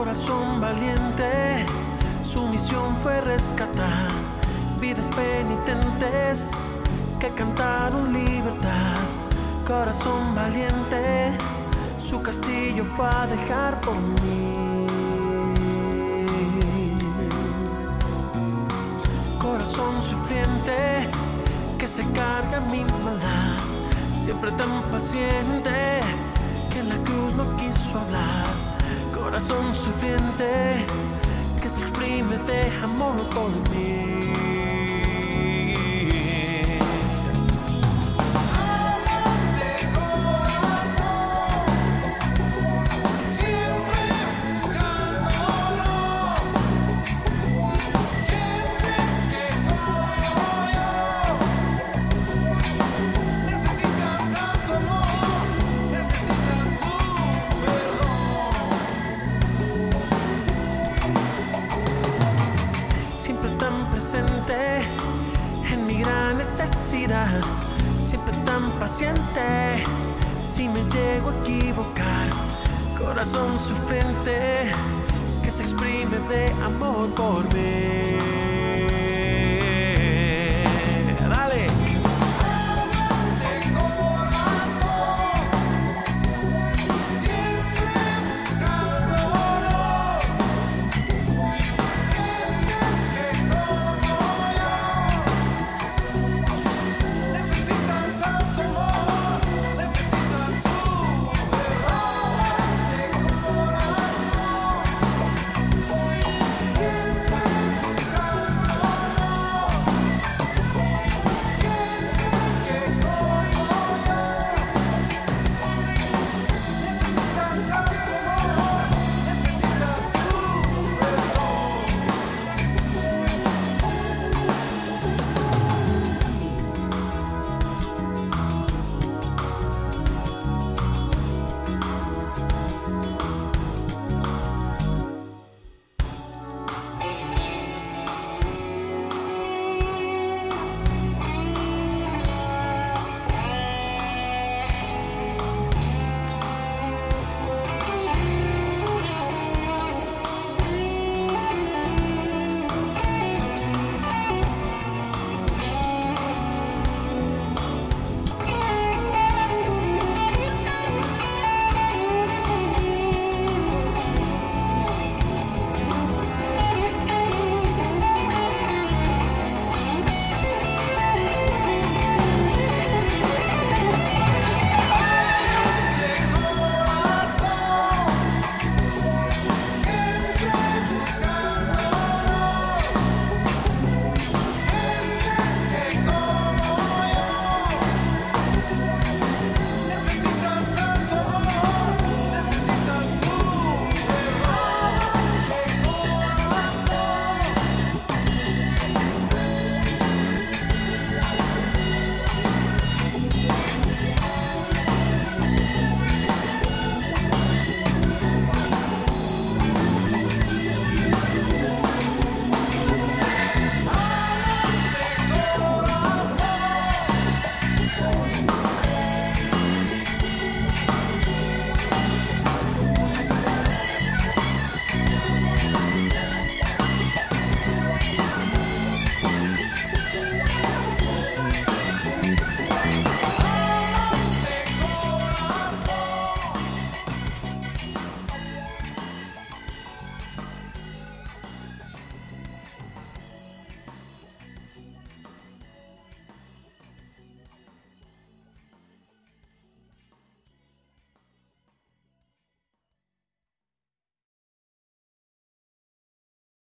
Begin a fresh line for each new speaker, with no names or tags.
Corazón valiente, su misión fue rescatar vidas penitentes que cantaron libertad. Corazón valiente, su castillo fue a dejar por mí. Corazón sufriente que se carga mi maldad, siempre tan paciente que la cruz no quiso hablar. Corazón sufriente que se exprime de amor por mí. Siempre tan paciente si me llego a equivocar, corazón sufriente que se exprime de amor por mí.